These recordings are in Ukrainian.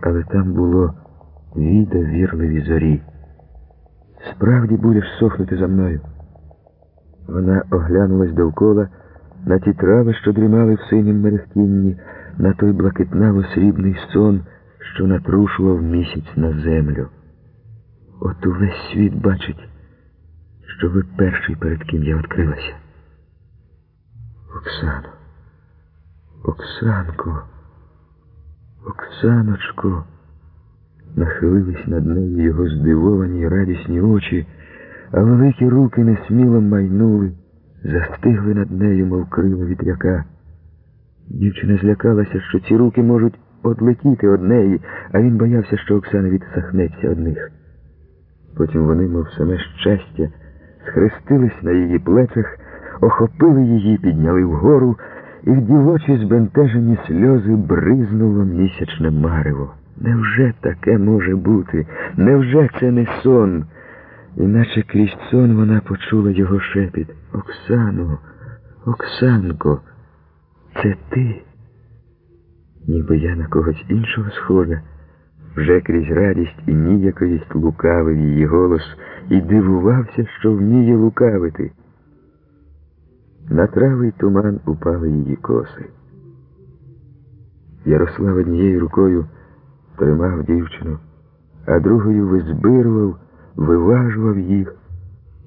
але там було відовірливі зорі. Справді будеш сохнути за мною. Вона оглянулась довкола на ті трави, що дрімали в синім мерехтінні, на той блакитнаво-срібний сон, що натрушував місяць на землю. От увесь світ бачить, що ви перший, перед ким я відкрилася. Оксано, Оксанко, Оксаночко, нахилились над нею його здивовані радісні очі, а великі руки несміло майнули, застигли над нею, мов крила вітряка. Дівчина злякалася, що ці руки можуть одлетіти од неї, а він боявся, що Оксана відсахнеться од них. Потім вони, мов саме щастя, схрестились на її плечах, охопили її, підняли вгору, і в дівочі збентежені сльози бризнуло місячне марево. Невже таке може бути? Невже це не сон? Іначе крізь сон вона почула його шепіт. Оксано, Оксанко, це ти? Ніби я на когось іншого схожа. Вже крізь радість і ніяковість лукавив її голос і дивувався, що вміє лукавити. На травий туман упали її коси. Ярослав однією рукою тримав дівчину, а другою визбирував, виважував їх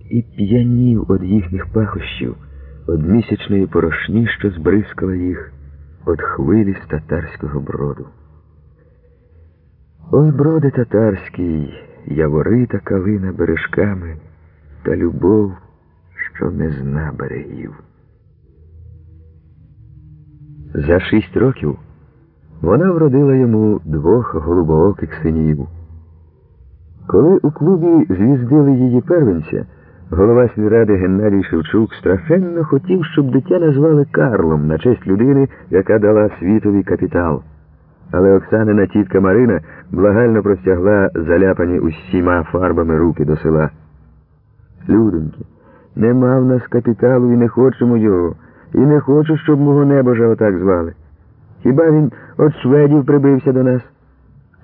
і п'янів од їхніх пахощів, од місячної порошні, що збризкала їх, од хвилі з татарського броду. Ой, броди татарський, явори та калина бережками, та любов, що не зна берегів. За шість років вона вродила йому двох голубооких синів. Коли у клубі звіздили її первенця, голова сільради Геннадій Шевчук страшенно хотів, щоб дитя назвали Карлом на честь людини, яка дала світові капітал. Але Оксанина тітка Марина благально простягла заляпані усіма фарбами руки до села. Людоньки, нема в нас капіталу і не хочемо його, і не хочу, щоб мого небожа отак звали. Хіба він от шведів прибився до нас?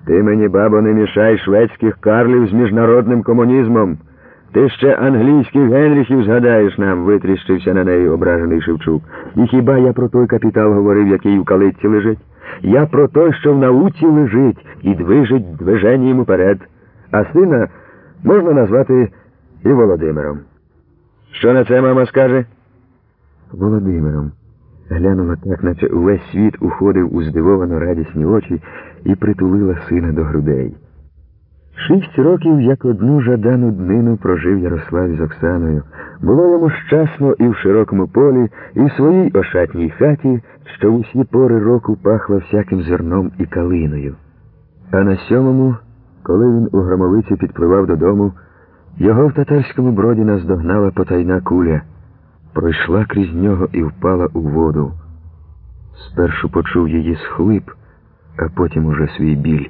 Ти мені, бабо, не мішай шведських карлів з міжнародним комунізмом. Ти ще англійських Генріхів згадаєш нам, витріщився на неї ображений Шевчук. І хіба я про той капітал говорив, який в калитці лежить? Я про той, що в науці лежить і движить движенням уперед. А сина можна назвати і Володимиром. Що на це мама скаже? Володимиром. Глянула так, наче увесь світ уходив у здивовано радісні очі і притулила сина до грудей. Шість років, як одну жадану днину прожив Ярослав з Оксаною. Було йому щасно і в широкому полі, і в своїй ошатній хаті, що в усі пори року пахло всяким зерном і калиною. А на сьомому, коли він у громовиці підпливав додому, його в татарському броді наздогнала потайна куля, пройшла крізь нього і впала у воду. Спершу почув її схлип, а потім уже свій біль.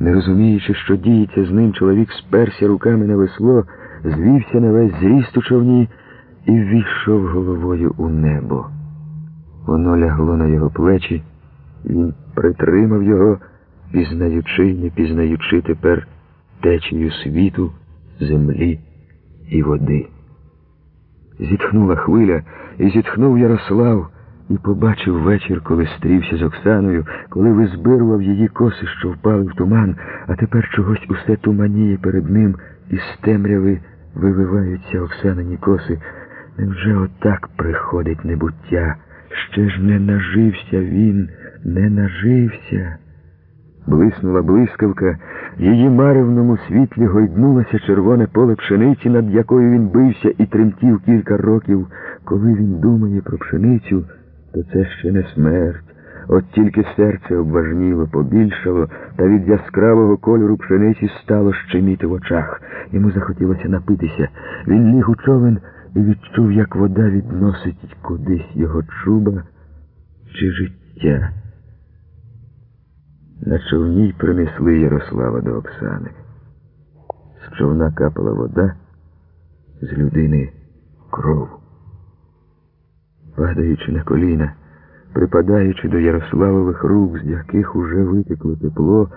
Не розуміючи, що діється з ним, чоловік сперся руками на весло, звівся на весь зріст у човні і ввійшов головою у небо. Воно лягло на його плечі, він притримав його, пізнаючи не пізнаючи тепер течію світу, землі і води. Зітхнула хвиля, і зітхнув Ярослав. І побачив вечір, коли стрівся з Оксаною, коли визбирував її коси, що впали в туман, а тепер чогось усе туманіє перед ним, і з темряви вививаються Оксанині коси. Невже отак приходить небуття? Ще ж не нажився він, не нажився. Блиснула блискавка, її маревному світлі гойднулося червоне поле пшениці, над якою він бився і тремтів кілька років, коли він думає про пшеницю то це ще не смерть. От тільки серце обважніло, побільшало, та від яскравого кольору пшениці стало щеміти в очах. Йому захотілося напитися. Він ліг у човен і відчув, як вода відносить кудись його чуба чи життя. На човні принесли Ярослава до Оксани. З човна капала вода, з людини кров. Падаючи на коліна, припадаючи до Ярославових рук, з яких уже витекло тепло,